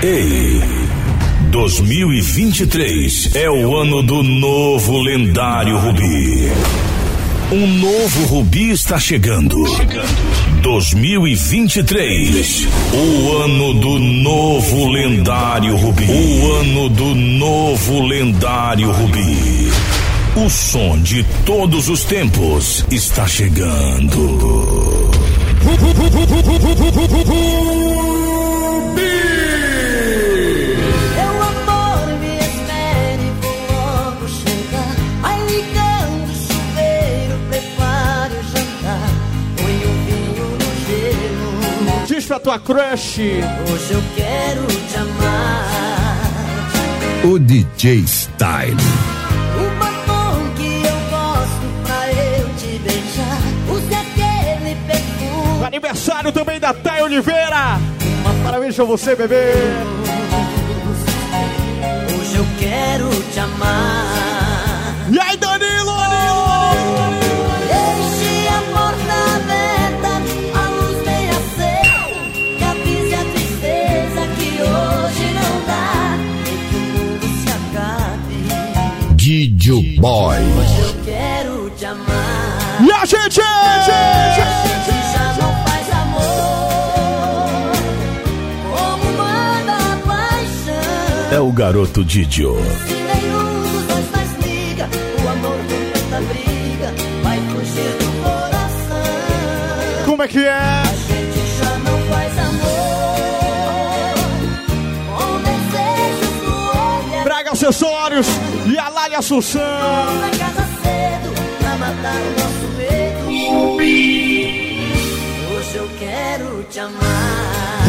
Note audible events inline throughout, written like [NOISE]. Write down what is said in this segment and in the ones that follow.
Ei, 2023 é o ano do novo lendário Rubi. Um novo Rubi está chegando. 2023, o ano do novo lendário Rubi. O ano do novo lendário Rubi. O som de todos os tempos está chegando. Pra tua crush. Hoje eu quero te amar. O DJ Style. Que eu gosto pra eu te beijar. Use aquele perfume. Aniversário também da Thay Oliveira. Parabéns pra você, bebê. Hoje eu quero te amar. E aí, Didio Boy. Eu quero te amar. E a gente? A gente já não faz amor. Como manda a paixão. É o garoto Didio. Se nenhum dos dois mais liga, o amor tanta briga vai fugir do coração. Como é que é? Acessórios e a Lália Assunção. Na casa cedo pra matar o nosso medo. Hoje eu quero te amar.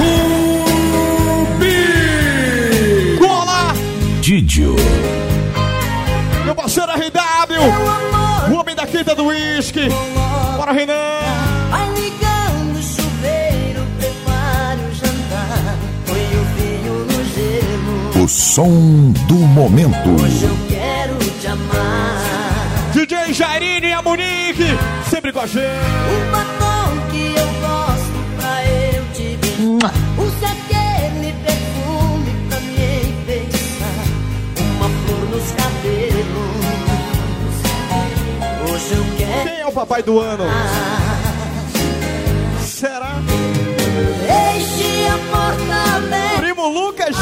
Rubi! Cola! Didio. Meu parceiro RW. O homem da quinta do uísque. Som do momento. Hoje eu quero te amar. DJ Jairine e a Monique. Sempre com a gente. O batom que eu gosto pra eu te beijar. Use aquele perfume pra me enfeitar. Uma flor nos cabelos. Hoje eu quero. Quem é o papai do ano? Será? Deixe a porta aberta. Primo Lucas?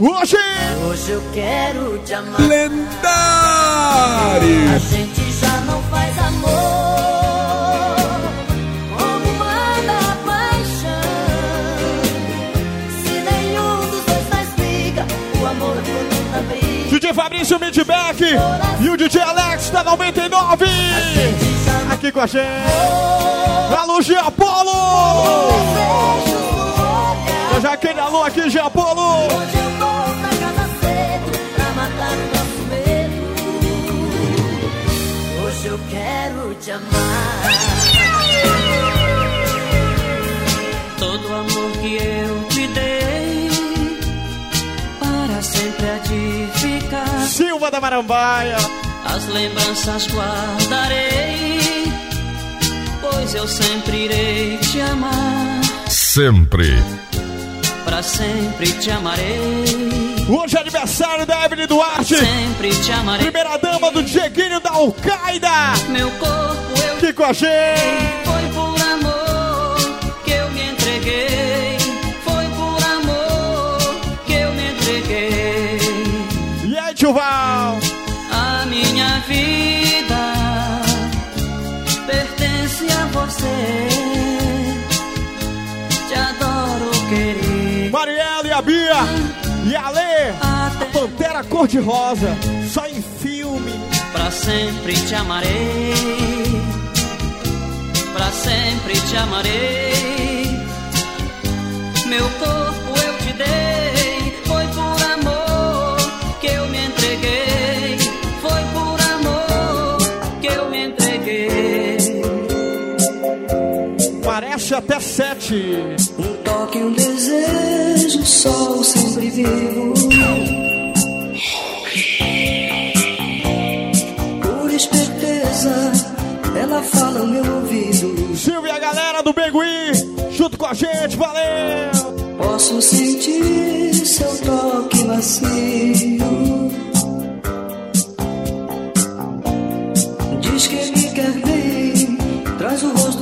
Hoje. Hoje eu quero te amar. Lendário. A gente já não faz amor como manda a paixão. Se nenhum dos dois mais liga, o amor tanta briga. DJ Fabrício Midback e o DJ Alex da 99. Aqui com a gente. Apolo. No olhar. Eu já aquele alô aqui, Gia Apolo. Hoje eu eu quero te amar. Todo amor que eu te dei para sempre há de ficar. Silva da Marambaia. As lembranças guardarei, pois eu sempre irei te amar. Sempre. Para sempre te amarei, Hoje é aniversário da Evelyn Duarte. sempre te amarei. Primeira dama do Dieguinho da Al-Qaeda. Meu corpo eu Aqui com a gente. Foi por amor que eu me entreguei. Foi por amor que eu me entreguei. E aí, tio Val? Bia. E a Pantera cor-de-rosa. Só em filme. pra sempre te amarei. Pra sempre te amarei. Meu corpo eu te dei. Parece até sete. Um toque, um desejo, sol sempre vivo. Por esperteza fala ao meu ouvido. Silvia e a galera do Bengui, junto com a gente, valeu! Posso sentir seu toque macio. Diz que me quer bem,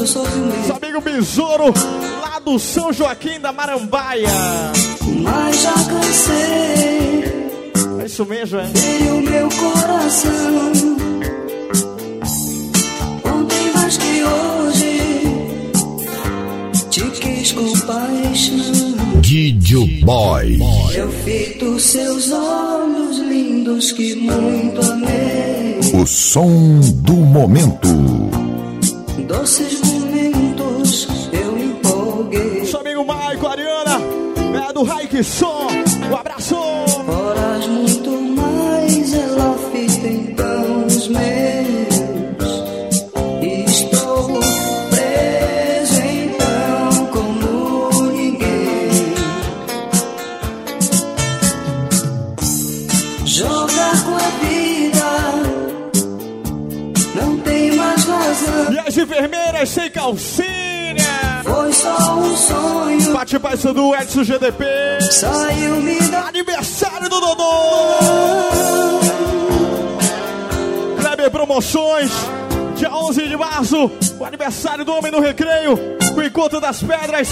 traz o rosto sobre o Nosso meu. amigo Besouro, lá do São Joaquim da Marambaia. Mas já cansei, É isso mesmo, é? feriu meu coração. Ontem mais que hoje, te quis com paixão. Didio Boy. Eu fito seus olhos lindos que muito amei. O som do momento. Doces momentos eu empolguei. Nosso amigo Maico, Ariana, é do Raik Som. Um abraço! Paiso do Edson GDP. Aniversário do Dodô. Kleber Promoções. Dia 11 de março, o aniversário do Homem no Recreio, o Encontro das Pedras,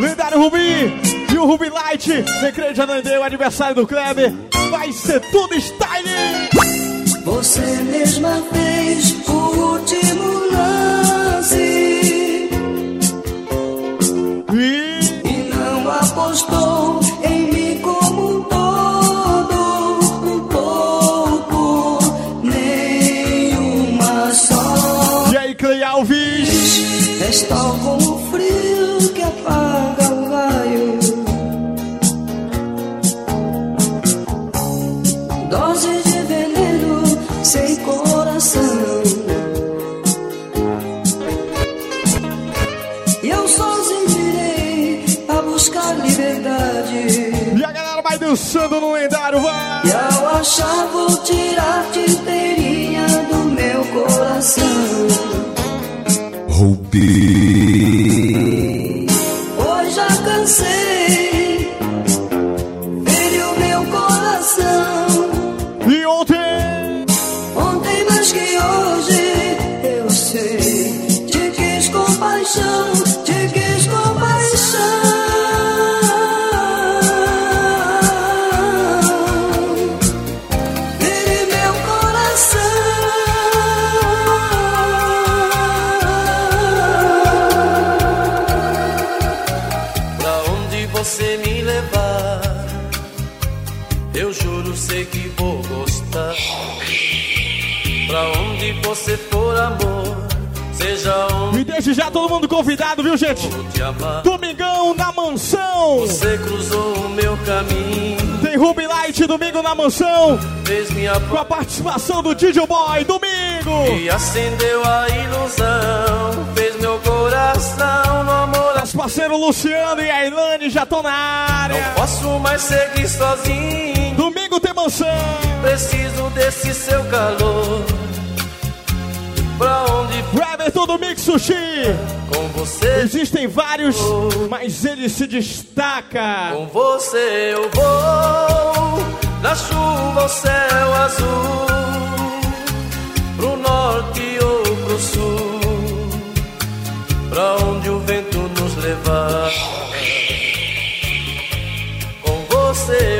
Lendário Rubi e o Rubi Light. Recreio de Anandê, o aniversário do Kleber. Vai ser tudo style! Você mesma fez o último lance És tal como o frio que apaga o raio. Dose de veneno sem coração. E eu sozinho irei a buscar liberdade. E a galera vai dançando no lendário, vai! E ao achar vou tirar-te inteirinha do meu coração. Tip. Desde já todo mundo convidado, viu, gente? Domingão na mansão. Você cruzou o meu caminho, Tem Ruby Light domingo na mansão. Com a participação do DJ Boy, domingo. e acendeu a ilusão, fez meu coração no amor. Nosso parceiro Luciano e a Ilane já estão na área. Não posso mais seguir sozinho, Domingo tem mansão. preciso desse seu calor. Pra onde for Everton do Mix Sushi. com você? Existem vários, mas ele se destaca. Com você eu vou, na chuva ao céu azul, pro norte ou pro sul, pra onde o vento nos levar. Com você eu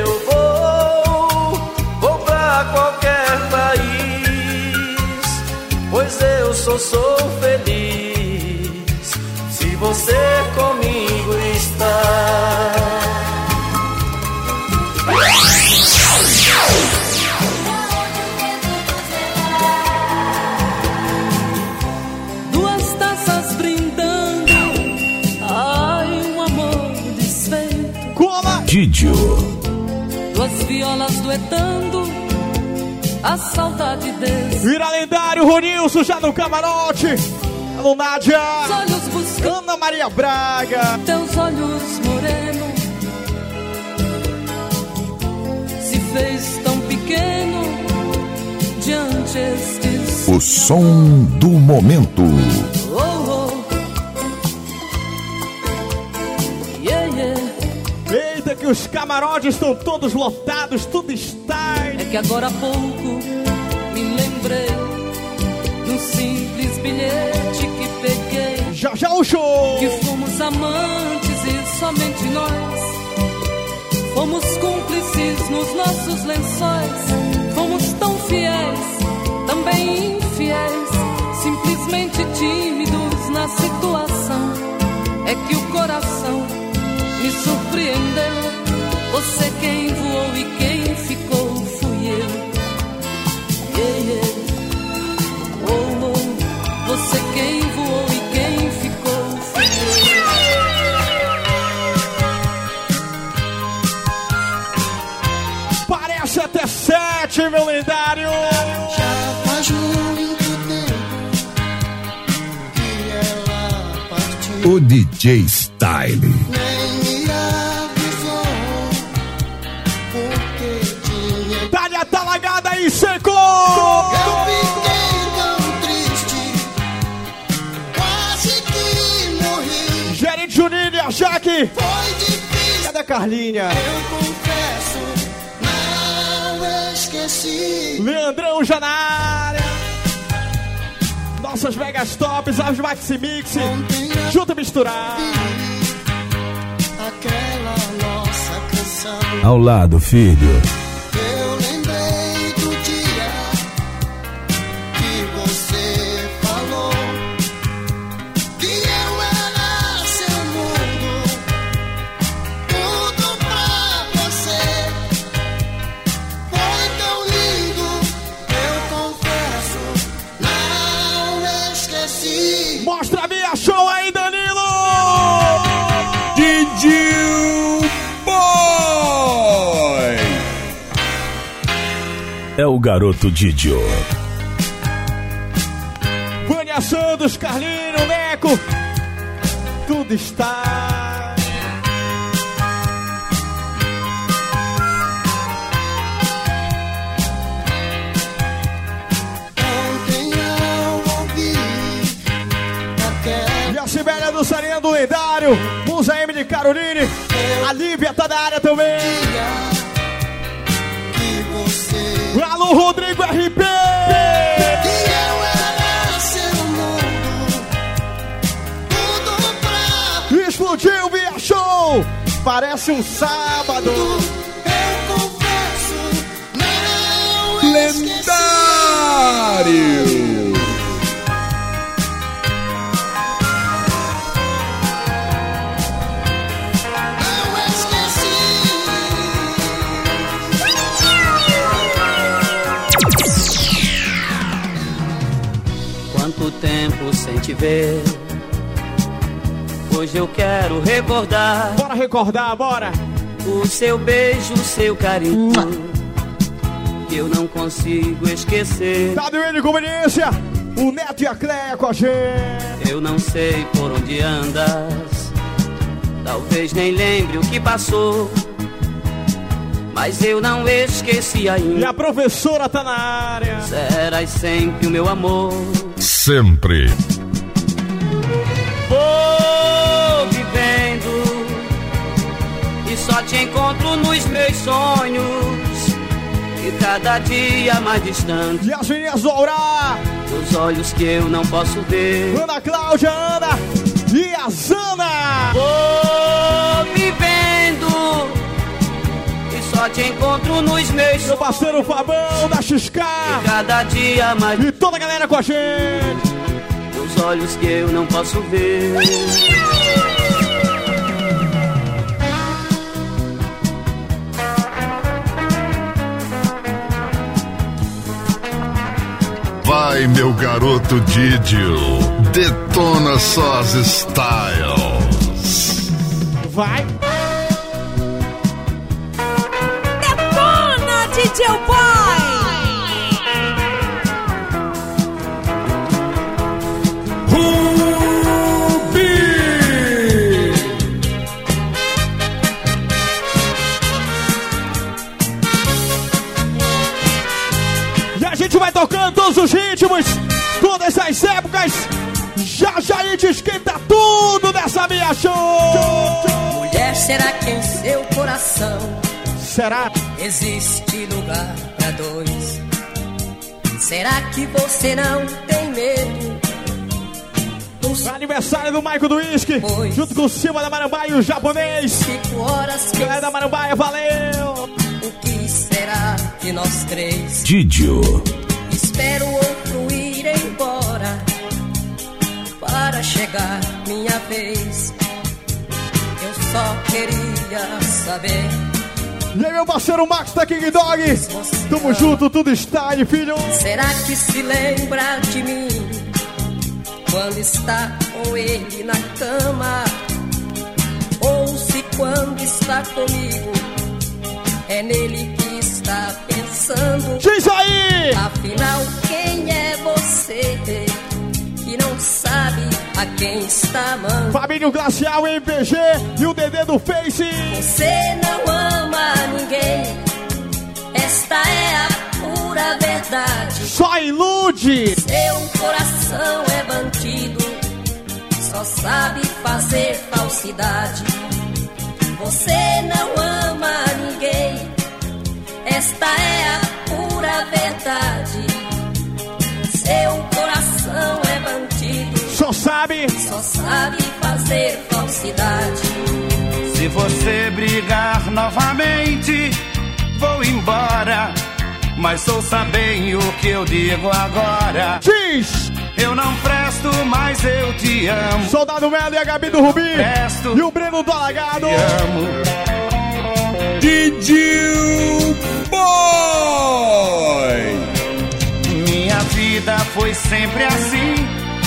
pois eu só sou feliz se você comigo está. Duas taças brindando, ai, um amor desfeito. Cola. Didio. Duas violas duetando, a saudade desse. Vira lendário, Ronilson já no camarote. Alô, Nádia. Olhos buscando Ana Maria Braga. teus olhos moreno. Se fez tão pequeno diante este O som do momento. Oh. Que os camarotes estão todos lotados, tudo está. É que agora há pouco me lembrei de um simples bilhete que peguei. Já já o show! Que fomos amantes e somente nós. Fomos cúmplices nos nossos lençóis. Fomos tão fiéis, também infiéis. Simplesmente tímidos na situação. É que o coração me surpreendeu. Você quem voou e quem ficou fui eu. Yeah, yeah. Oh, oh. Você quem voou e quem ficou fui eu. Parece até sete, meu lendário! Já faz muito tempo que ela partiu. O DJ Style. Talagada aí, seco! Eu fiquei tão triste, quase que morri. Gerente Juninho e a Jaque! Foi difícil, Cadê a Carlinha? eu confesso, não esqueci. Leandrão já na área! Nossas megas tops, as Maxi Mix, junto e misturado. Aquela nossa canção. Ao lado, filho. É o garoto Didio. Vânia Santos, Carlinho, Neco, tudo está. Ontem eu ouvi E a Sibélia do Sarinha do Lendário, Musa M de Caroline, a Lívia tá na área também. Alô, Rodrigo RP! Que eu era seu mundo, tudo pra Explodiu via show! Parece um sábado. eu confesso, não. Lendário. Hoje eu quero recordar Bora recordar, bora! o seu beijo, o seu carinho. Que eu não consigo esquecer. WN de Conveniência, o Neto e a Cleia com a gente. Eu não sei por onde andas. Talvez nem lembre o que passou. Mas eu não esqueci E ainda. a professora tá na área. Serás sempre o meu amor. Sempre. Só te encontro nos meus sonhos. E cada dia mais distante E as meninas do Aurá, dos olhos que eu não posso ver. Ana Cláudia, Ana e a Zana. Vou vivendo e só te encontro nos meus Meu parceiro Fabão da XK. E cada dia mais E toda a galera com a gente. dos olhos que eu não posso ver. Vai, meu garoto Didio. Detona suas styles. Vai. Detona, DJ Boy! E a gente vai tocando todos os todas as épocas. Já já a gente esquenta tudo dessa minha show. Mulher, será que em seu coração Será? existe lugar pra dois? Será que você não tem medo? Aniversário do Maico do Whisky, Pois. junto com o Silva da Marambaia e o japonês. cinco horas que Galera da Marambaia, valeu! o que será de nós três? Didio. Espero o chegar minha vez. Eu só queria saber E aí, meu parceiro Max da King Dog. Tamo junto, tudo style, filho. Será que se lembra de mim quando está com ele na cama? Ou se quando está comigo é nele que está pensando? Diz aí! Afinal, quem é você que não sabe a quem está amando? Fabinho Glacial, MPG e o DD do Face. Você não ama ninguém, esta é a pura verdade. Só ilude! Seu coração é bandido, só sabe fazer falsidade. Você não ama ninguém, esta é a pura verdade. Seu coração Só sabe. só sabe fazer falsidade. Se você brigar novamente, vou embora. Mas ouça bem o que eu digo agora. Diz! Eu não presto, mas eu te amo. Soldado Melo e a Gabi do Rubi. Presto. E o Breno do Alagado. Te amo. Didio Boy! Minha vida foi sempre assim,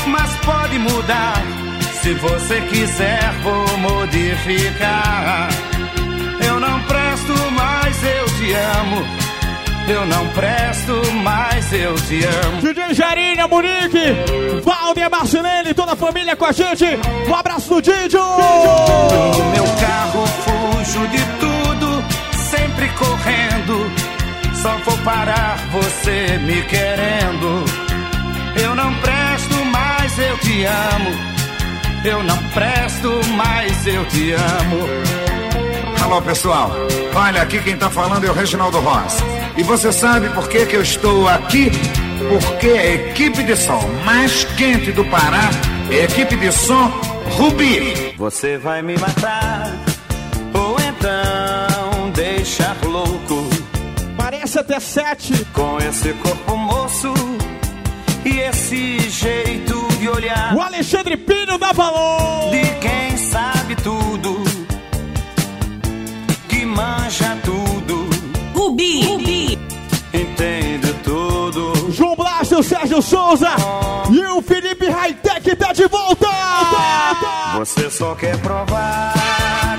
mas pode mudar. Se você quiser, vou modificar. Eu não presto, mas eu te amo. Eu não presto, mas eu te amo. DJ Jarinha, Monique, Valdir Marcelene, toda a família com a gente. Um abraço do Didio. No meu carro fujo de tudo, sempre correndo. Só vou parar você me querendo. Eu não presto, te amo. Eu não presto, mas eu te amo. Alô pessoal, olha aqui quem tá falando é o Reginaldo Ross. E você sabe por que, que eu estou aqui? Porque a equipe de som mais quente do Pará é a equipe de som Rubi. Você vai me matar, ou então deixar louco Parece até sete. com esse corpo moço e esse jeito de olhar O Alexandre Pino dá valor. de quem sabe tudo, que manja tudo, Rubi, Rubi, entende tudo. João Blasio, Sérgio Souza e o Felipe Hightech tá de volta. Você só quer provar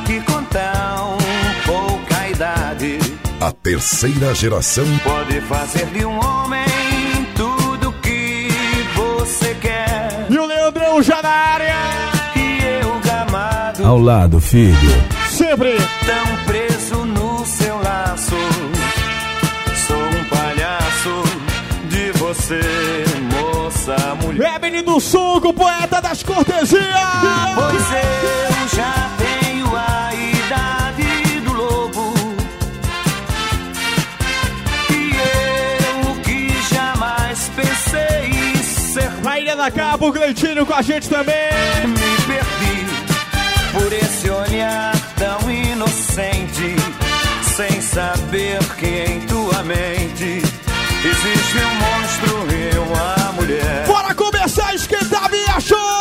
que com tão pouca idade A terceira geração pode fazer de um homem O Leandrão já na área. E eu gamado, Ao lado, filho. Sempre. tão preso no seu laço. Sou um palhaço de você, moça, mulher. É menino suco, poeta das cortesias. Pois eu A Ilha da Cabo, o Gleitinho com a gente também. me perdi por esse olhar tão inocente, sem saber que em tua mente existe um monstro e uma mulher. Bora começar a esquentar minha show.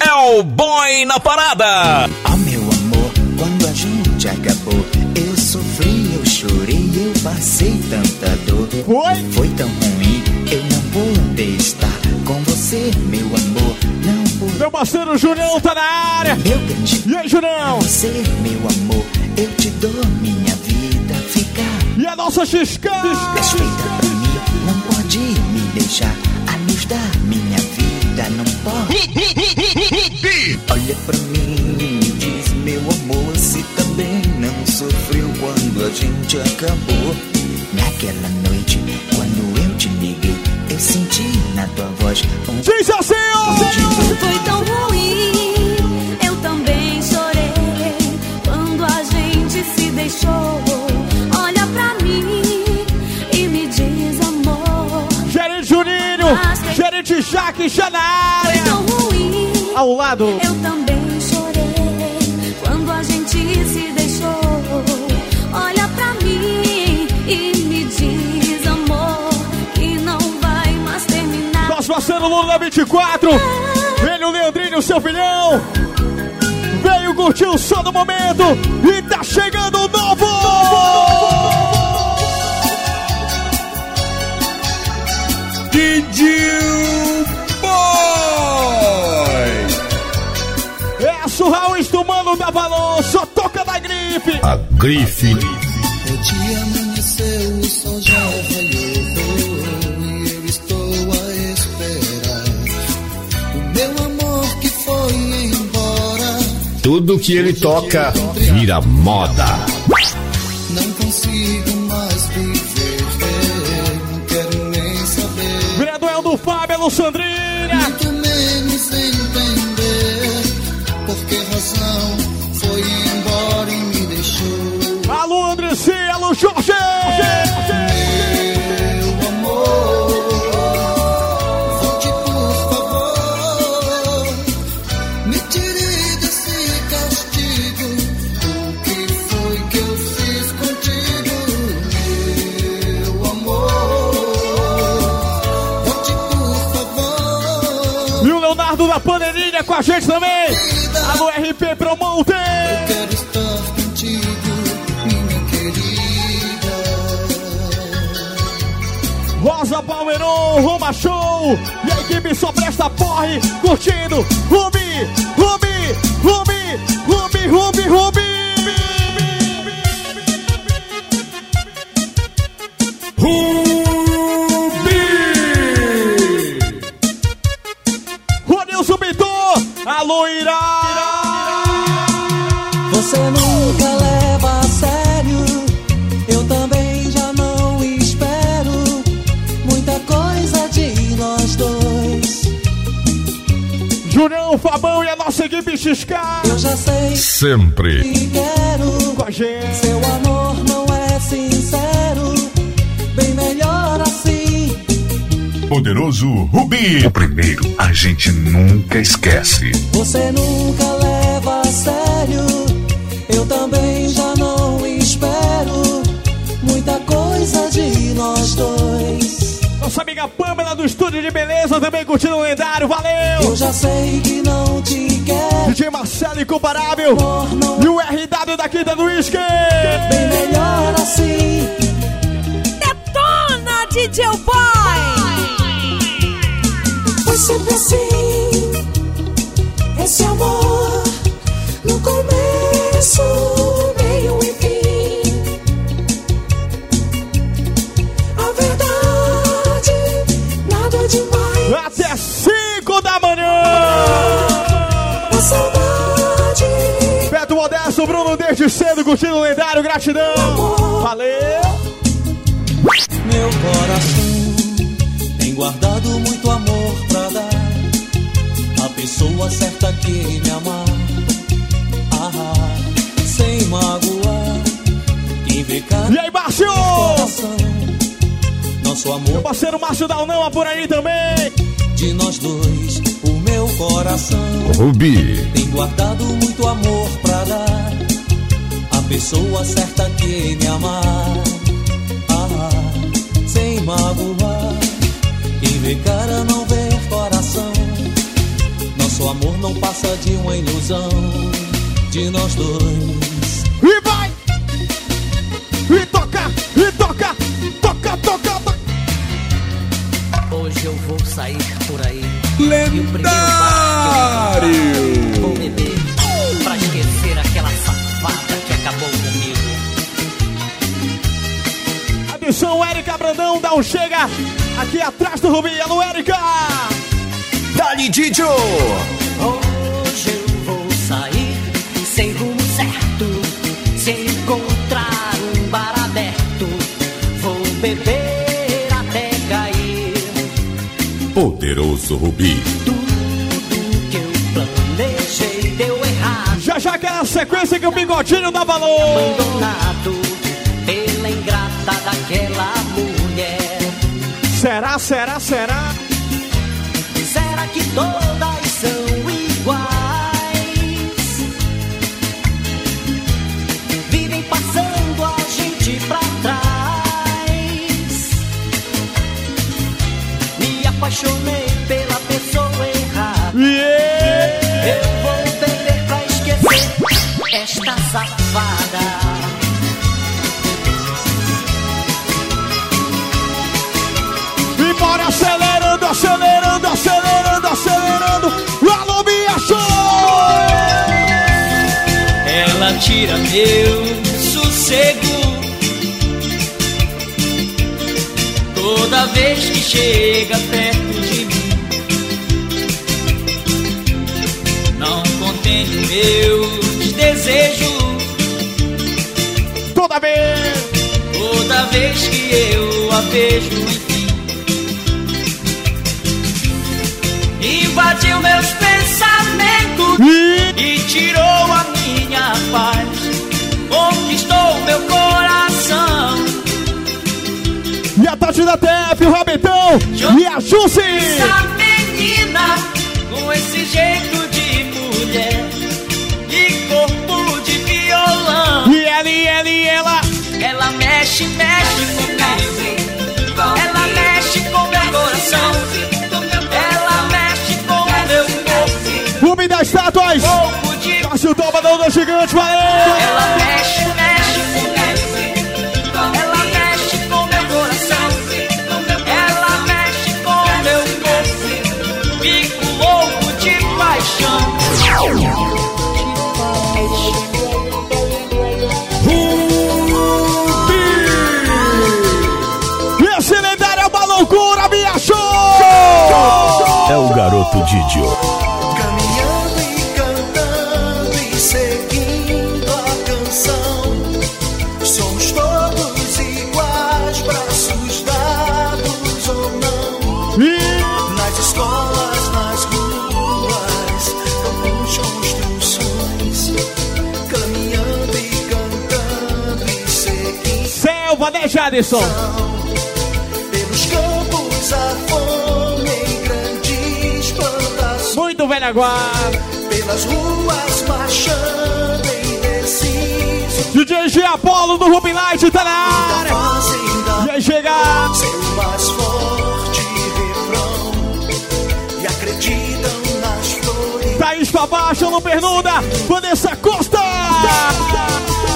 É o boy na parada. Oh meu amor, quando a gente acabou, eu sofri, eu chorei, eu passei tanta dor. Foi? Foi tão ruim, eu não pude estar com você, meu amor, não pude. Meu parceiro Julião tá na área. Meu grande E aí, Julião? você, meu amor, eu te dou minha vida, fica E a nossa XK. respeita por mim, não pode me deixar a Olha pra mim e me diz, meu amor, se também não sofreu quando a gente acabou. Naquela noite, quando eu te liguei, eu senti na tua voz um. Diz assim, ó! Foi tão ruim, eu também chorei quando a gente se deixou. Olha pra mim e me diz, amor. Gerente Juninho! Gerente Jaque, ao lado. Eu também chorei quando a gente se deixou. Olha pra mim e me diz, amor, que não vai mais terminar. Nosso parceiro Lula da 24. Ele, o Leandrinho, seu filhão. Veio curtir o som do momento. E tá chegando o novo. Didil da valor. Só toca da grife. A grife O dia amanheceu, o sol já raiou e eu estou a esperar. O meu amor que foi embora, Tudo que ele toca vira moda. não consigo mais viver, não quero nem saber. Graduel do Fábio, Alessandrina. Que razão foi embora e me deixou. Alô, Andressi, alô, Jorge. Meu amor, volte por favor, me tire desse castigo. O que foi que eu fiz contigo, meu amor? Volte por favor. E o Leonardo da Paneirinha com a gente também. Promoter. Quero estar contigo, minha querida. Rosa Palmeiron, Roma Show. E a equipe só presta porre, curtindo. Rubi, Rubi, Rubi, Rubi, Rubi. Rubi! Você nunca leva a sério, eu também já não espero muita coisa de nós dois. Julião, Fabão e a nossa equipe XK. Eu já sei Sempre. que quero, Com a gente. seu amor não é sincero, bem melhor assim. Poderoso Rubi. O primeiro a gente nunca esquece. Você nunca leva a sério, eu também já não espero muita coisa de nós dois. Nossa amiga Pamela do Estúdio de Beleza também curtindo o lendário. Valeu. Eu já sei que não te quero. DJ Marcelo Incomparável. E o RW da Quinta do Whisky. Bem melhor assim. Detona, DJ Boy! Foi sempre assim. Esse amor começo, meio e fim. A verdade, nada demais. Até 5 da manhã. A saudade, Beto Modesto, Bruno desde cedo curtindo o lendário. Gratidão. Valeu. meu coração tem guardado muito amor pra dar. A pessoa certa que me amar. Magoar. Quem vê cada E aí, Márcio? Nosso Meu amor parceiro Márcio Dalnama por aí também. de nós dois, o meu coração Rubi. tem guardado muito amor pra dar. A pessoa certa que me amar. Ah, sem magoar. Quem vê cara não vê coração. Nosso amor não passa de uma ilusão de nós dois. Toca. Hoje eu vou sair por aí. Lendário! Vou beber pra esquecer aquela safada que acabou comigo. Atenção, Érica Brandão, dá um chega aqui atrás do Rubi. Alô, Érica! Dali Didio! Poderoso Rubi. Tudo que eu planejei deu errado. Já já aquela sequência que o bigodinho dá valor. Abandonado pela ingrata daquela mulher. Será, será, será? Esta safada. E bora acelerando, acelerando, acelerando, acelerando. Alô, minha show! Ela tira meu sossego Toda vez que chega perto de mim Não contém meus desejos Toda vez. Toda vez que eu a vejo enfim. Invadiu meus pensamentos E tirou a minha paz. Conquistou meu coração. E a Tati da TF, o Rabetão e a Jussi. Gigante, valeu! Ela mexe, mexe comigo Ela mexe com meu coração Ela mexe com meu corpo Fico louco de paixão E esse lendário é uma loucura, minha show! É o garoto Didio. Jadson? Pelos campos a fome em grandes plantações. Muito velha guarda. Pelas ruas marchando indecisos. DJ G Apolo do Ruby Light tá na área. E aí chega. Seu mais forte refrão. E acreditam nas flores. Thaís pra baixo, não pernuda. Vanessa Costa.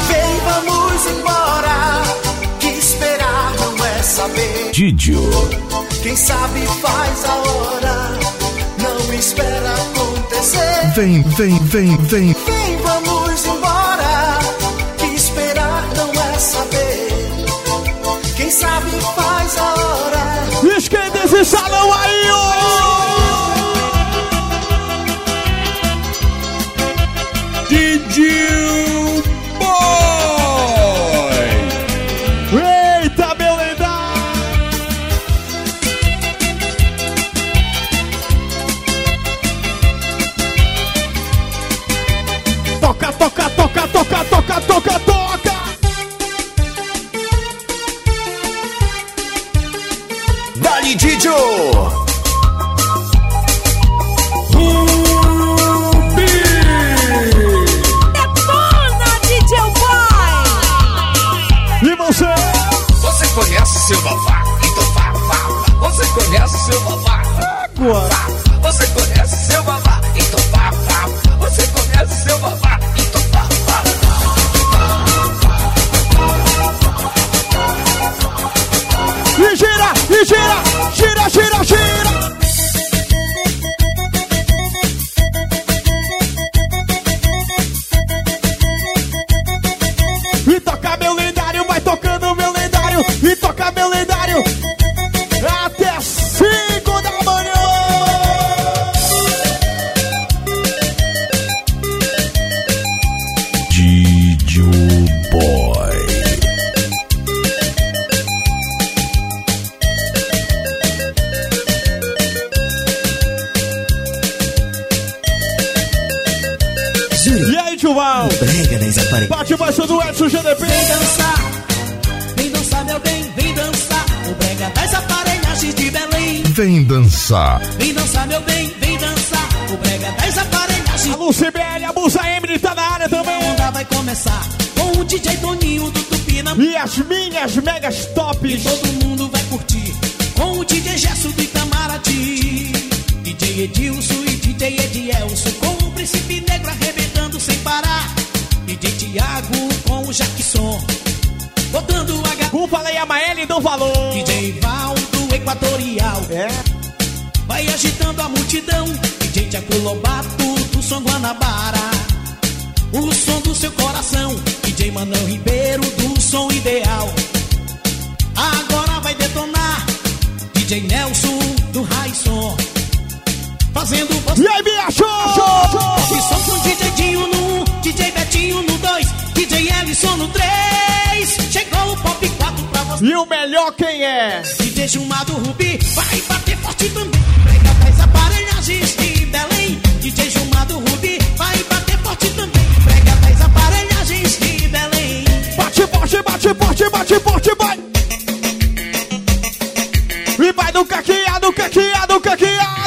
Vem, vamos embora. Que esperar não é saber. Didio. Quem sabe faz a hora. Não espera acontecer. Vem, vem, vem, vem. Vem, vamos embora. Que esperar não é saber. Quem sabe faz a hora. Esquenta esse salão Fazendo você. E aí, me achou? E som com DJ Dinho no 1, DJ Betinho no 2, DJ Ellison no 3. Chegou o Pop 4 pra você. E o melhor quem é? DJ Jumado Rubi vai bater forte também. Prega das aparelhagens de Belém. DJ Jumado Rubi vai bater forte também. Prega das aparelhagens de Belém. Bate, bate, bate, bate, bate, bate, vai. E vai do caqueado, caqueado, caqueado.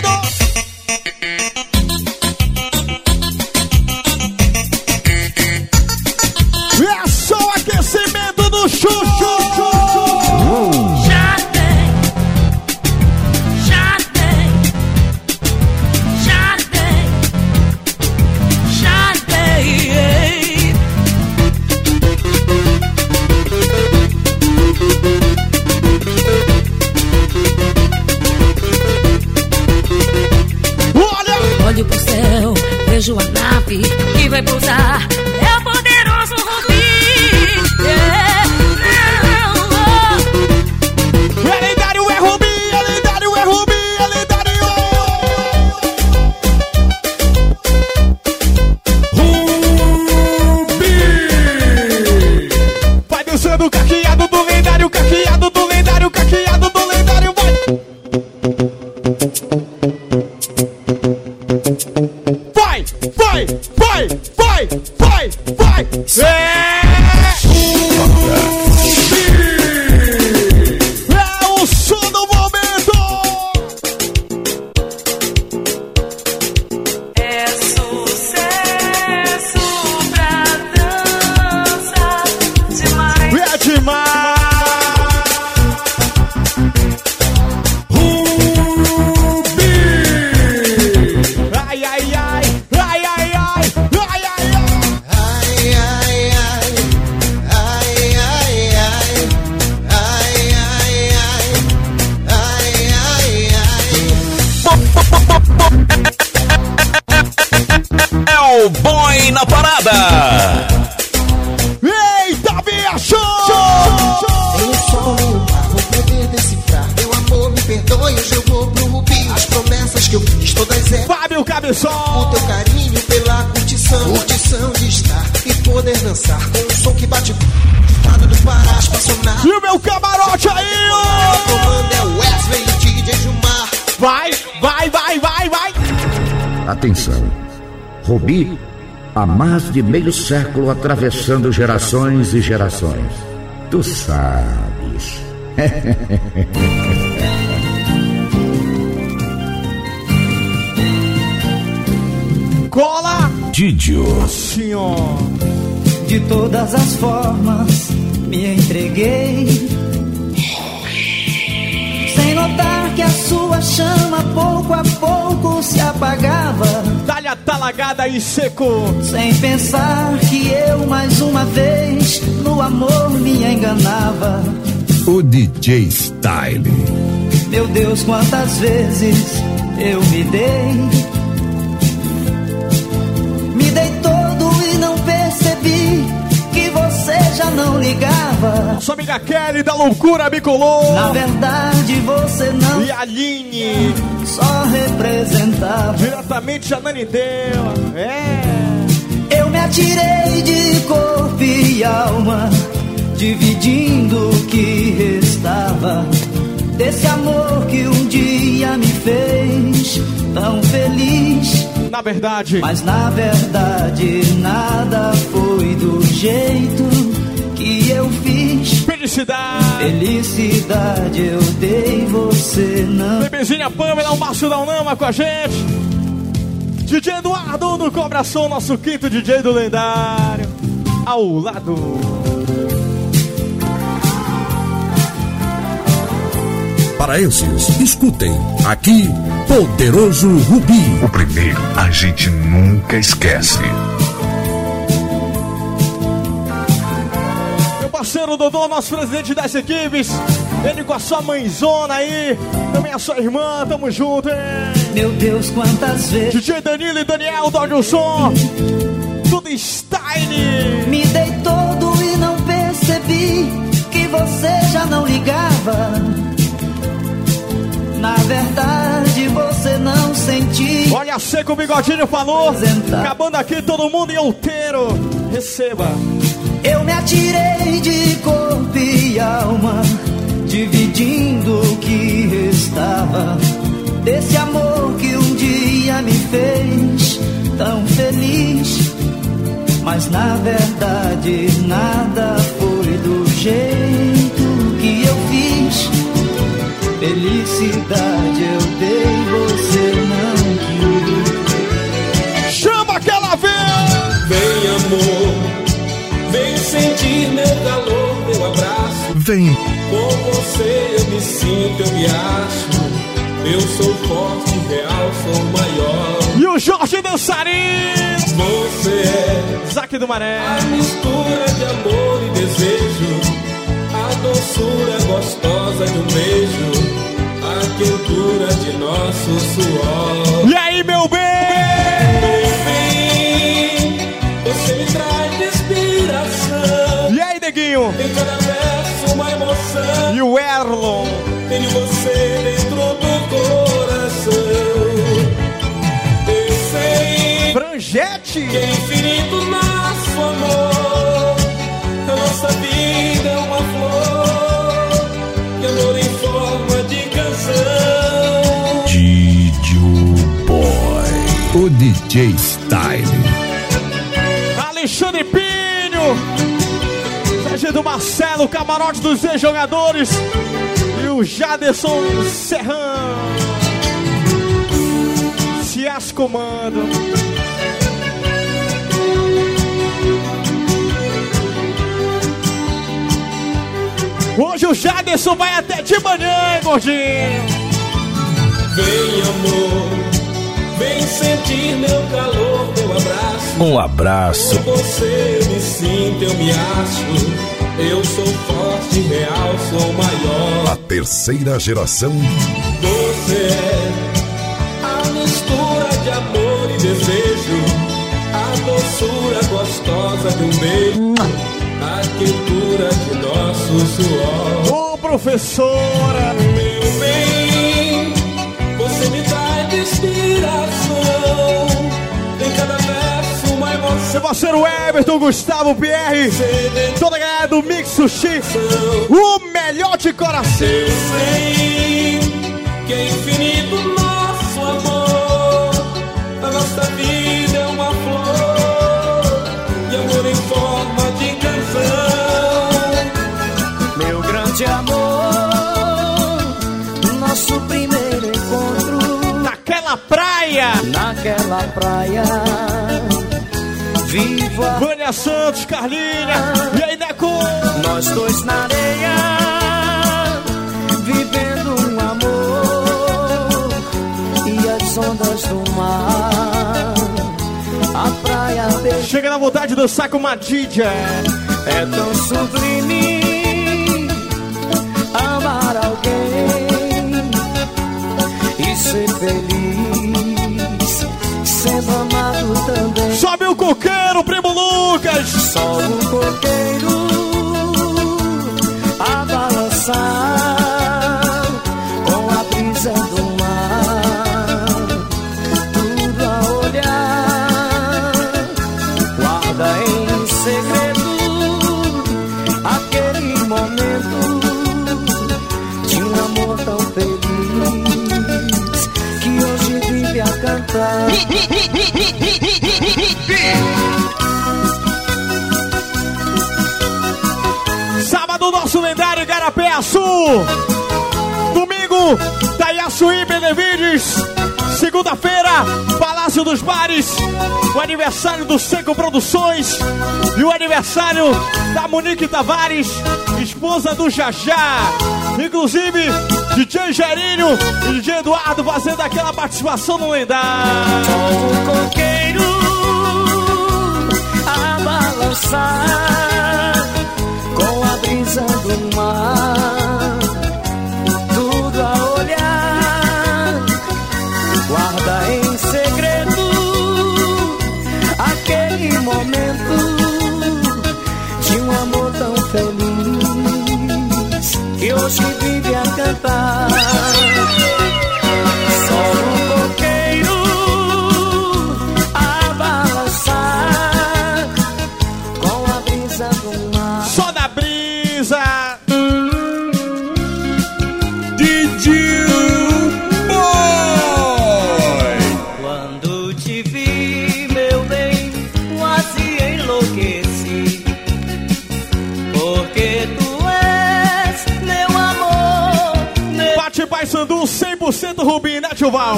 Atenção. Rubi, há mais de meio século atravessando gerações e gerações. Tu sabes. [LAUGHS] Cola! Didio. Senhor! De todas as formas me entreguei. A sua chama pouco a pouco se apagava. Dá-lhe a talagada e seco! Sem pensar que eu mais uma vez no amor me enganava. O DJ Style. Meu Deus, quantas vezes eu me dei. Ligava. Sua amiga Kelly da loucura bicolor! Na verdade, você não E a Aline! só representava. Diretamente a Nani dela! É! Eu me atirei de corpo e alma, dividindo o que restava. Desse amor que um dia me fez tão feliz. Na verdade, Mas na verdade nada foi do jeito eu fiz. felicidade! Felicidade eu dei, você não. Mãezinha Pamela, o Márcio da Unama com a gente. DJ Eduardo no Cobração, nosso quinto DJ do lendário. Ao lado. Paraenses, escutem. Aqui, Poderoso Rubi. O primeiro a gente nunca esquece. Parceiro Dodô, nosso presidente das equipes. Ele com a sua mãezona aí. Também a sua irmã, tamo junto, hein? Meu Deus, quantas vezes DJ Danilo e Daniel do Áudio Som. Tudo style. me dei todo e não percebi que você já não ligava. Na verdade, você não sentiu. Olha, seco o bigodinho falou. Acabando aqui, todo mundo em outeiro. Receba. Eu me atirei de corpo e alma, dividindo o que restava. Desse amor que um dia me fez tão feliz. Mas na verdade nada foi do jeito que eu fiz. Felicidade eu dei, você não quis. Chama aquela vez! Vem amor, sentir meu calor, meu abraço. Vem. Com você eu me sinto, eu me acho. Eu sou forte, real, sou maior. E o Jorge Dançarino! Você é Zaque do Maré. a mistura de amor e desejo. A doçura gostosa de um beijo. A quentura de nosso suor. O DJ Style. Alexandre Pinho! Sargento Marcelo, camarote dos ex-jogadores. E o Jaderson Serrão. Se as comando. Hoje o Jaderson vai até de manhã, hein, gordinho? Vem amor, vem sentir meu calor, meu abraço. Um abraço. Com você me sinto, eu me acho. Eu sou forte, real, sou maior. A terceira geração. Você é a mistura de amor e desejo. A doçura gostosa de um beijo. A quentura de nosso suor. Ô, professora! Meu bem, Seu parceiro Everton, Gustavo Pierre, toda a galera do Mix Sushi, o melhor de coração. Eu sei que é infinito nosso amor. A nossa vida é uma flor. E amor em forma de canção. Meu grande amor, nosso primeiro encontro Naquela praia, naquela praia. Vivo a Vânia Santos, Carlinha, e aí, Neco? nós dois na areia, vivendo um amor e as ondas do mar. A praia beija Chega na vontade de dançar com uma DJ. é tão sublime amar alguém e ser feliz, sendo amado também. Sobe o. Só o coqueiro a balançar com a brisa do mar, tudo a olhar, guarda em segredo aquele momento de um amor tão feliz que hoje vive a cantar. Sul. Domingo, Yassuí Benevides. Segunda-feira, Palácio dos Bares. O aniversário do Seco Produções. E o aniversário da Monique Tavares, esposa do Jajá. Inclusive, DJ Gerinho e DJ Eduardo fazendo aquela participação no lendário. O coqueiro a balançar brisa do mar, tudo a olhar, guarda em segredo aquele momento de um amor tão feliz que hoje vive a cantar.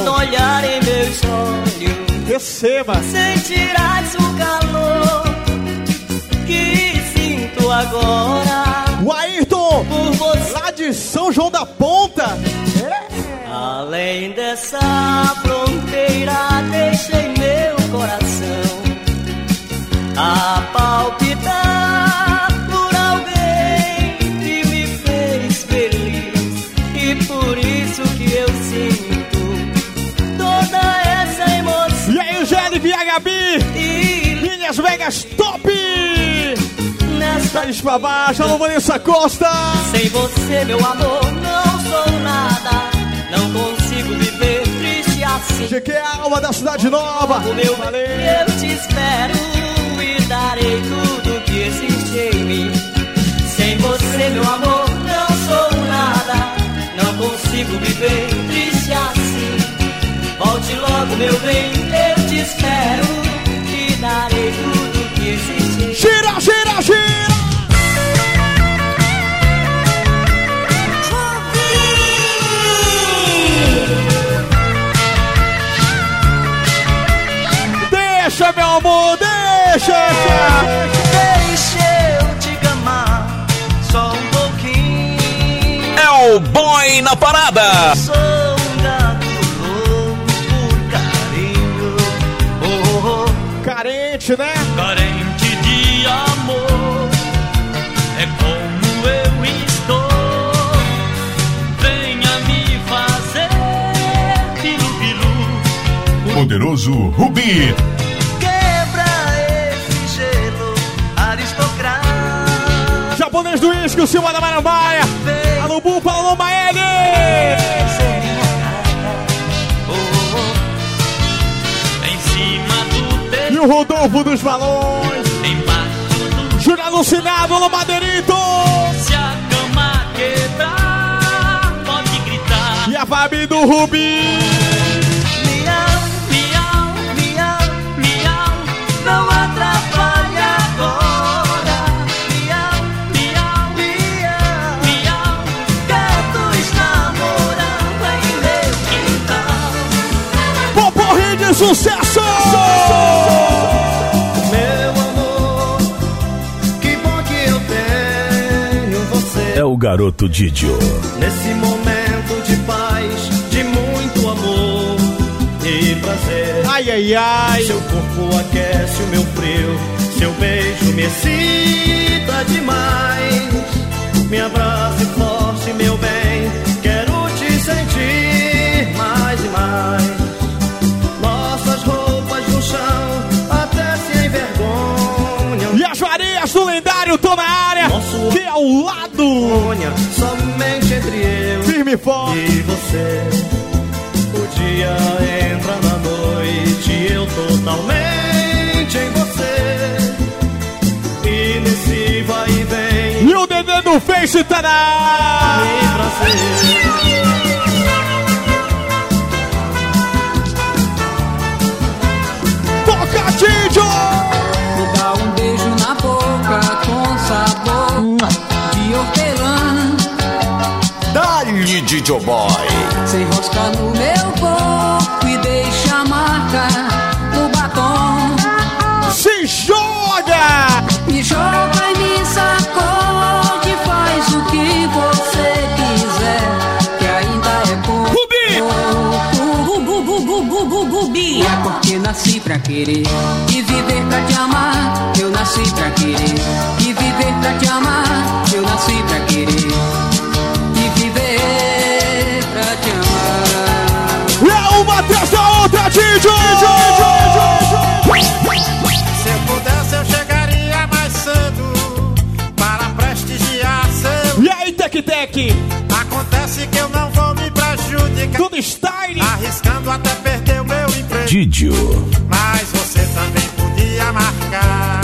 Olhar em meus olhos. Receba. Sentirás o calor que sinto agora. O Ayrton, Por você. lá de São João da Ponta. Além dessa fronteira, deixei meu coração a palpitar Vegas Top. Caris pra baixo, alô Vanessa Costa. Sem você, meu amor, não sou nada. Não consigo viver triste assim. GQ é a alma da cidade nova. O meu Valeu. eu te espero e darei tudo que existe em mim. Sem você, meu amor, não sou nada. Não consigo viver triste assim. Volte logo, meu bem, eu te espero e darei tudo Gira, gira, gira. Deixa, meu amor, deixa. Deixa eu te amar só um pouquinho. É o boy na parada. Sou um gato louco por carinho. Oh, oh, Carente, né? Poderoso Rubi. Quebra esse gelo aristocrata. Japonês do uísque, o Silva da Marambaia. Alô, Bupa, alô, Maeli. Em cima do teu E o Rodolfo dos Balões. Júlio Alucinado, alô, Madeirito. Se a cama quebrar, pode gritar. E a Fabi do Rubi. Você. É o garoto Didio. Nesse momento de paz, de muito amor e prazer. Ai, ai, ai. Seu corpo aquece o meu frio, seu beijo me excita demais. Me abrace forte, meu bem, lendário tô na área. Nosso Que é ao lado. Somente entre eu Firme e forte. e você. O dia entra na noite, eu totalmente em você. E nesse vai e vem, E o Dedê do Face tá na área. DJ Boy. Sem rosca no meu corpo e deixa a marca no batom. Se joga! Me joga e me sacode, faz o que você quiser, que ainda é bom. Rubi! É porque nasci pra querer e viver pra te amar. Eu nasci pra querer e viver pra te amar. Eu nasci pra querer Tec? Acontece que eu não vou me prejudicar. Tudo style! Arriscando até perder o meu emprego. Didio. Mas você também podia marcar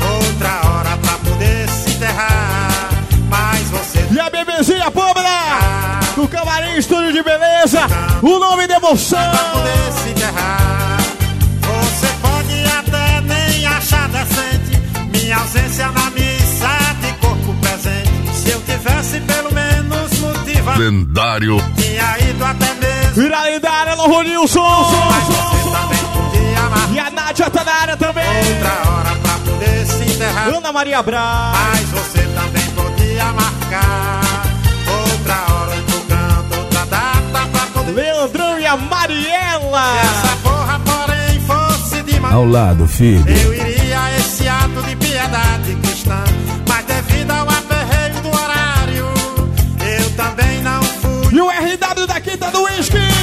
outra hora pra poder se enterrar. Mas você. E a bebezinha Pâmela! Do Camarim Estúdio de Beleza! O nome de emoção! Pra poder se enterrar. Você pode até nem achar decente minha ausência na Lendário. Tinha ido até mesmo. Vira lendária, Alô Nilson! Mas você também podia marcar. E a Nádia tá na área também! Outra hora pra poder se enterrar. Ana Maria Braz! Mas você também podia marcar. Outra hora, outro canto, outra data pra poder. Leandrão e a Mariela! Se essa porra, porém, fosse de Ao lado, filho. Eu iria Quinta do!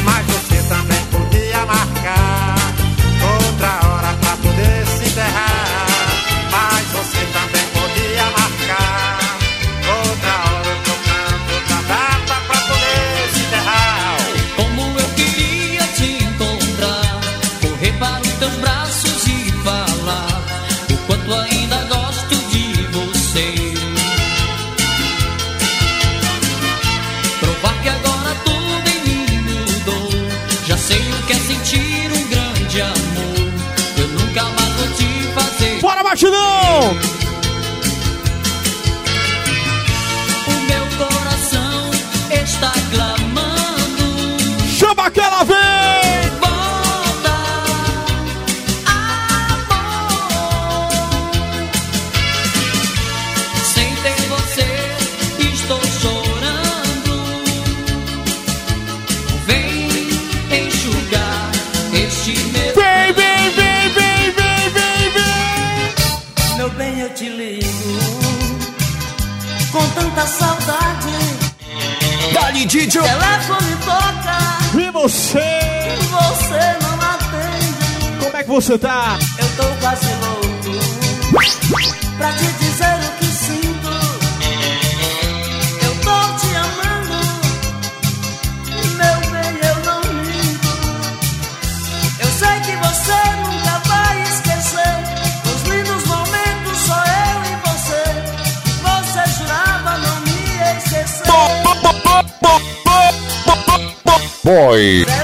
Mas você também podia marcar outra hora pra poder se enterrar. Didio. Telefone toca, E você? você não atende. Como é que você tá? Eu tô quase louco pra te dizer Boy.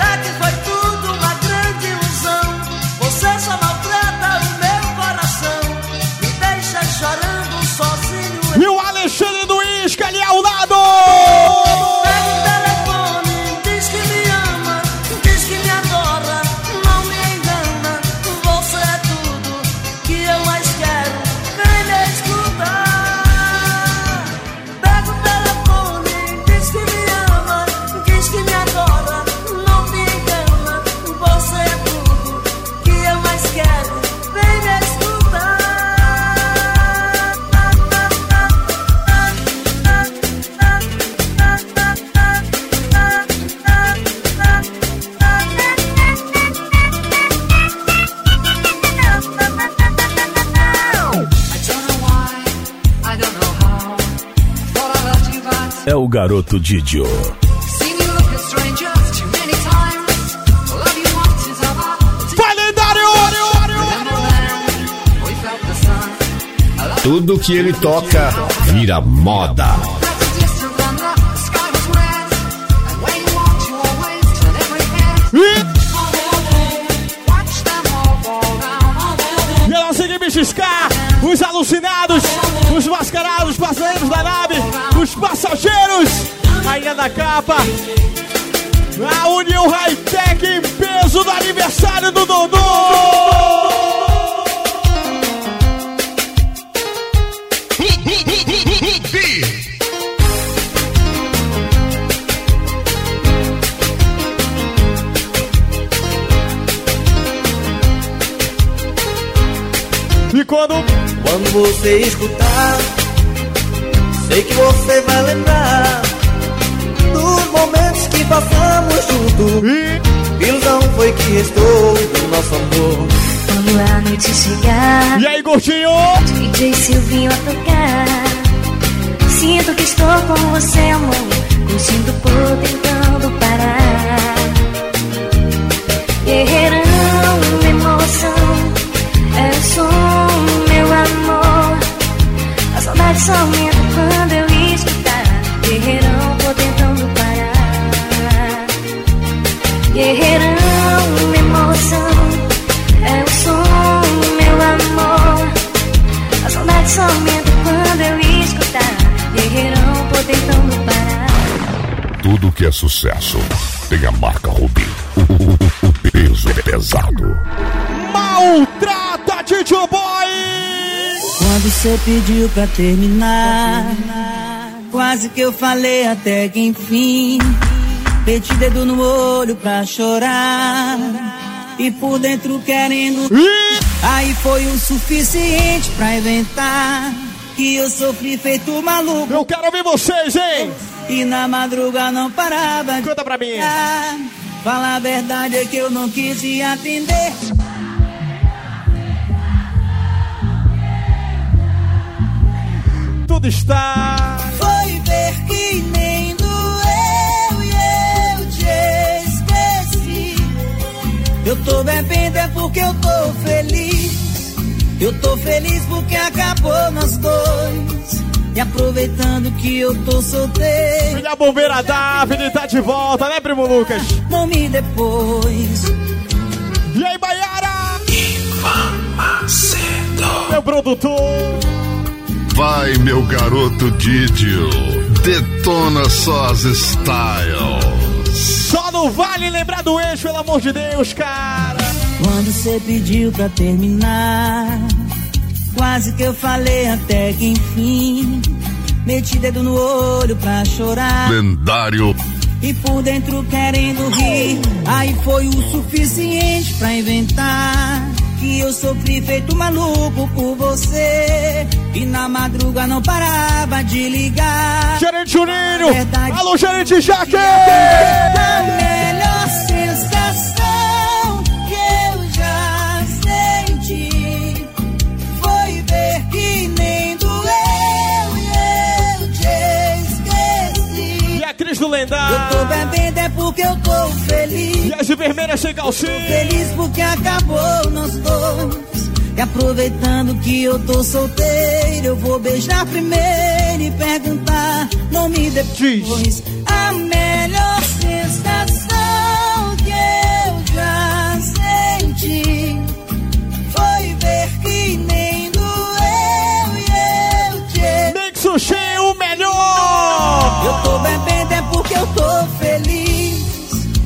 Garoto Didio. Tudo que ele toca vira moda. Nave, os passageiros, a ilha da capa, a aniversário do Dodô! E quando Quando você escutar, sei que você vai lembrar dos momentos que passamos juntos. Ilusão foi que restou do nosso amor. Quando a noite chegar. E aí, gordinho? DJ Silvinho a tocar. Sinto que estou com você, amor. Curtindo por tentando parar. Guerreirão, emoção. É o som, meu amor. A saudade só aumenta que é sucesso tem a marca Rubi. O peso é pesado. Maltrata DJ Boy! Quando você pediu pra terminar, quase que eu falei até que enfim. Meti dedo no olho pra chorar. E por dentro querendo. Aí foi o suficiente pra inventar. Que eu sofri feito maluco. Eu quero ver vocês, hein? E na madruga não parava de. Conta pra mim. Fala a verdade é que eu não quis te atender. Tudo está. Foi ver que nem doeu e eu te esqueci. Eu tô bebendo é porque eu tô feliz. Eu tô feliz porque acabou nós dois. E aproveitando que eu tô solteiro. Filha bombeira Daphne tá de volta, né, primo Lucas? Não me depois. E aí, Baiara? Ivan Macedo. Meu produtor. Vai, meu garoto Didio. Detona só as styles. Só não vale lembrar do eixo, pelo amor de Deus, cara. Quando você pediu pra terminar, quase que eu falei até que enfim. Meti dedo no olho pra chorar. Lendário. E por dentro querendo rir. Aí foi o suficiente pra inventar. Que eu sofri feito maluco por você. E na madruga não parava de ligar. Gerente Juninho! Verdade. Alô, gerente Jaque! Do Eu Lendário. tô bebendo é porque eu tô feliz. E as vermelhas sem calcinha. Feliz porque acabou nós dois. E aproveitando que eu tô solteiro, eu vou beijar primeiro e perguntar nome depois. A melhor sensação que eu já senti foi ver que nem doeu e eu te Sushi, o melhor! eu tô bebendo porque eu tô feliz.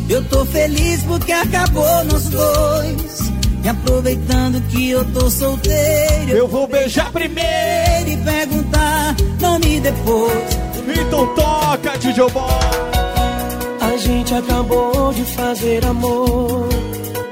Eu tô feliz porque acabou nós dois. E aproveitando que eu tô solteiro, Eu vou beijar primeiro. e perguntar nome depois. Então toca, DJ Boy. A gente acabou de fazer amor.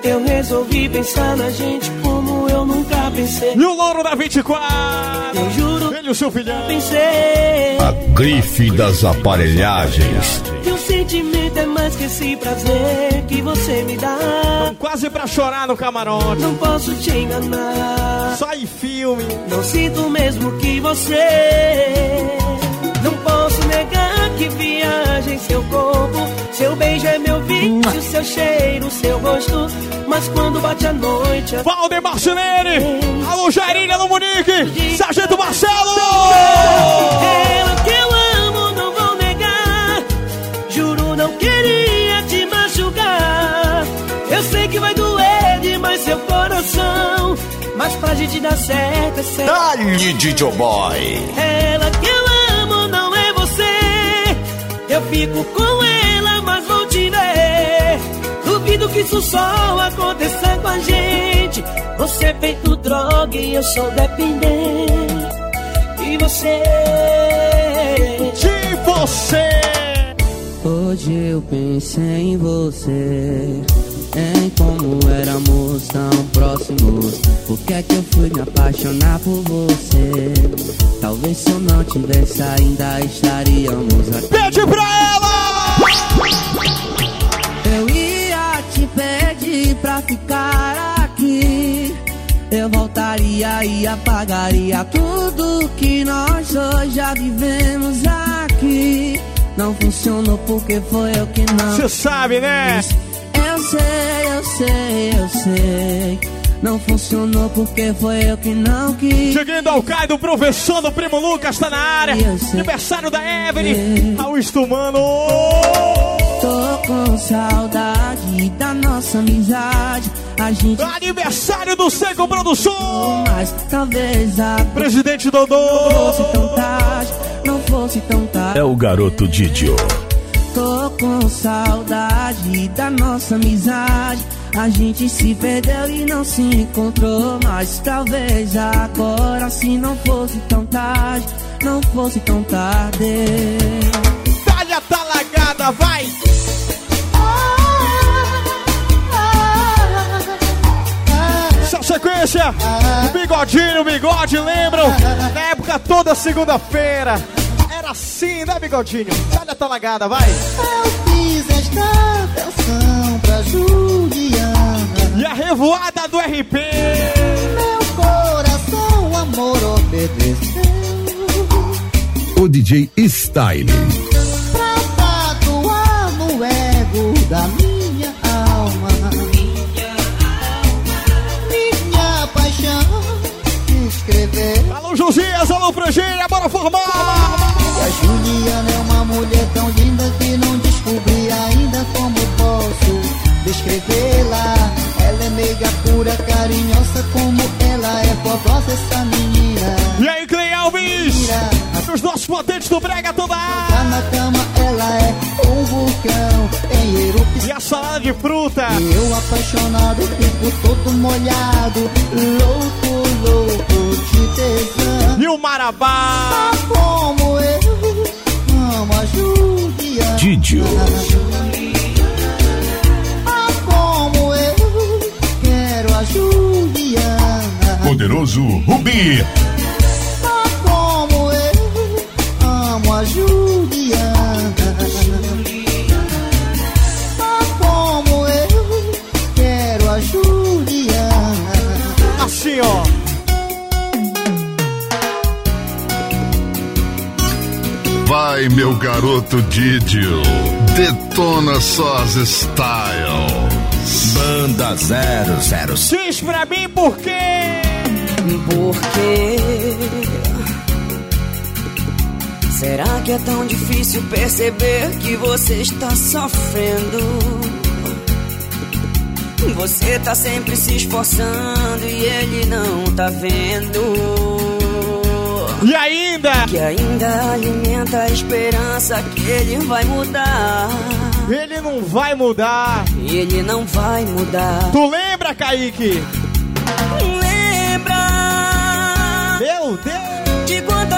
Eu resolvi pensar na gente como eu nunca pensei. E o louro da 24. Eu juro, Ele o seu filhão. pensei. A grife das aparelhagens. Que o sentimento é mais que esse prazer que você me dá. Quase pra chorar no camarote. Não posso te enganar. Só em filme. Não sinto mesmo que você. Não posso negar que viaja em seu corpo. Seu beijo é meu vício, seu cheiro, seu rosto. Mas quando bate a noite, a Valder Marcinelli. Alô, Jairinha do Munique. Sargento Marcelo. Ela que eu amo, não vou negar. Juro, não queria te machucar. Eu sei que vai doer demais seu coração. Mas pra gente dar certo é certo. Dali, DJ Boy. Ela que eu Eu fico com ela, mas vou te ver. Duvido que isso só aconteça com a gente. Você é feito droga e eu sou dependente. E você. De você. Hoje eu pensei em você. Em como éramos tão próximos. Por que é que eu fui me apaixonar por você? Talvez se eu não tivesse ainda estaríamos aqui. Pede pra ela! Eu ia te pedir pra ficar aqui. Eu voltaria e apagaria tudo que nós dois já vivemos aqui. Não funcionou porque foi eu que não. Você sabe, né? Eu sei, eu sei, eu sei. Não funcionou porque foi eu que não quis. Chegando ao Caio do professor do Primo Lucas, tá na área. Aniversário da Evelyn. Augusto Mano. Tô com saudade da nossa amizade. A gente. Aniversário do Seco Produção. Mas talvez a. Presidente Dodô. Não fosse tão tarde, não fosse tão tarde. É o garoto Didio. Com saudade da nossa amizade. A gente se perdeu e não se encontrou. Mas talvez agora, se não fosse tão tarde, não fosse tão tarde. Talha talagada, vai! Essa sequência, o bigodinho, o bigode, lembram? Na época toda segunda-feira. Era assim, né, bigodinho? Talha talagada, vai! Eu fiz esta canção pra Juliana. E a revoada do RP. Meu coração, amor, obedeceu. O DJ Style. Pra tatuar no ego da minha alma. Minha paixão, escrever. Alô, Josias, alô, Frangeira, bora formar! Descrevê-la. Ela é meiga pura, carinhosa como ela é fofosa essa menina. E aí, Clay Alves? Os nossos potentes do Brega toda a Tá na cama, ela é um vulcão em erupção. E a salada de fruta. E eu apaixonado, fico todo molhado, louco, louco de tesão. E o Marabá. Ah, como eu amo a Juliana. Didio. Poderoso Rubi. Ah, como eu amo a Juliana. Ah, como eu quero a Juliana. Assim, ó. Vai, meu garoto Didio. Detona suas styles. Banda 006. Diz pra mim por quê? Por quê? Será que é tão difícil perceber que você está sofrendo? Você tá sempre se esforçando e ele não tá vendo. E ainda? Que ainda alimenta a esperança que ele vai mudar. Ele não vai mudar. Ele não vai mudar. Tu lembra, Kaique?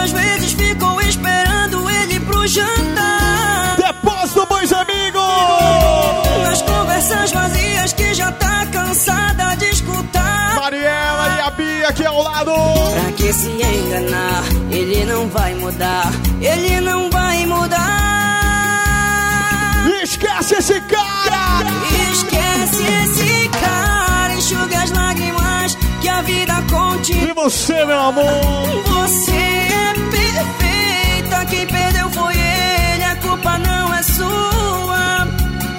Quantas vezes ficou esperando ele pro jantar? Depósito, bons amigos! Nas conversas vazias que já tá cansada de escutar. Mariela e a Bia aqui ao lado. Pra que se enganar? Ele não vai mudar. Ele não vai mudar. Esquece esse cara! Esquece esse vida continua. E você, meu amor? Você é perfeita. Quem perdeu foi ele. A culpa não é sua.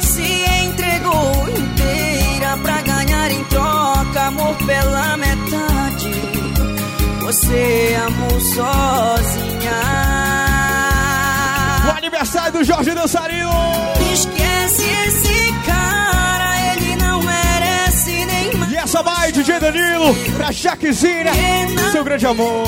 Se entregou inteira pra ganhar em troca amor pela metade. Você amou sozinha. O aniversário do Jorge Dançarino. Esquece esse cara, essa vai, DJ Danilo, pra Jaquezinha, seu grande amor.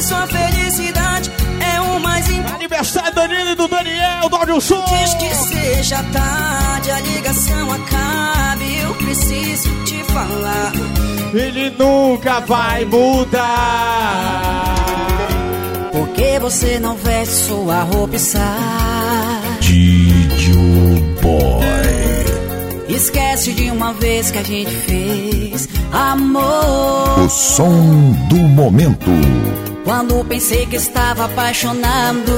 Sua felicidade é o mais importante. Aniversário do Danilo e do Daniel, do Áudio Som. Diz que seja tarde, a ligação acabe falar. Ele nunca vai mudar. Por que você não veste sua roupa e sai? Didio Boy. Esquece de uma vez que a gente fez amor. O som do momento. Quando pensei que estava apaixonado,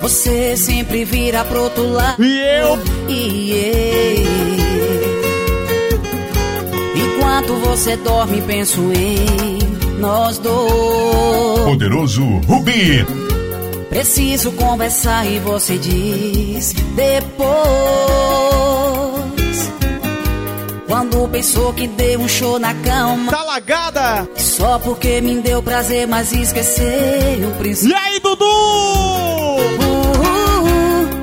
você sempre vira pro outro lado. E eu? E eu. Enquanto você dorme, penso em nós dois. Poderoso Rubi. Preciso conversar e você diz depois. Quando pensou que deu um show na cama. Tá lagada! Só porque me deu prazer, mas esqueceu o princípio. E aí, Dudu? Uh,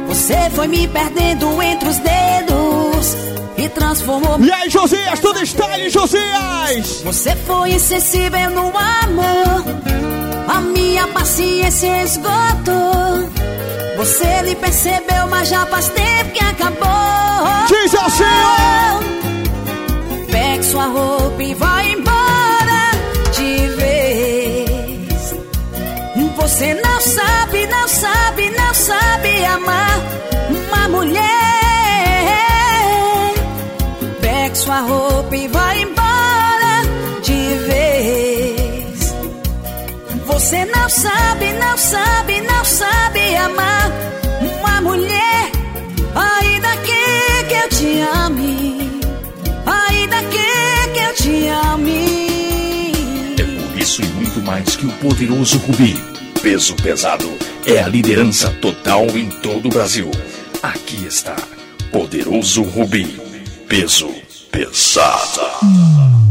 você foi me perdendo entre os dedos e transformou. E aí, Josias, tudo está em Josias! Você foi insensível no amor. A minha paciência esgotou. Você lhe percebeu, mas já faz tempo que acabou. Diz assim, ó. Sua roupa e vai embora de vez. Você não sabe, não sabe, não sabe amar uma mulher. Pegue sua roupa e vai embora de vez. Você não sabe, não sabe, não sabe amar poderoso Rubi, peso pesado, é a liderança total em todo o Brasil. Aqui está, poderoso Rubi, peso pesado.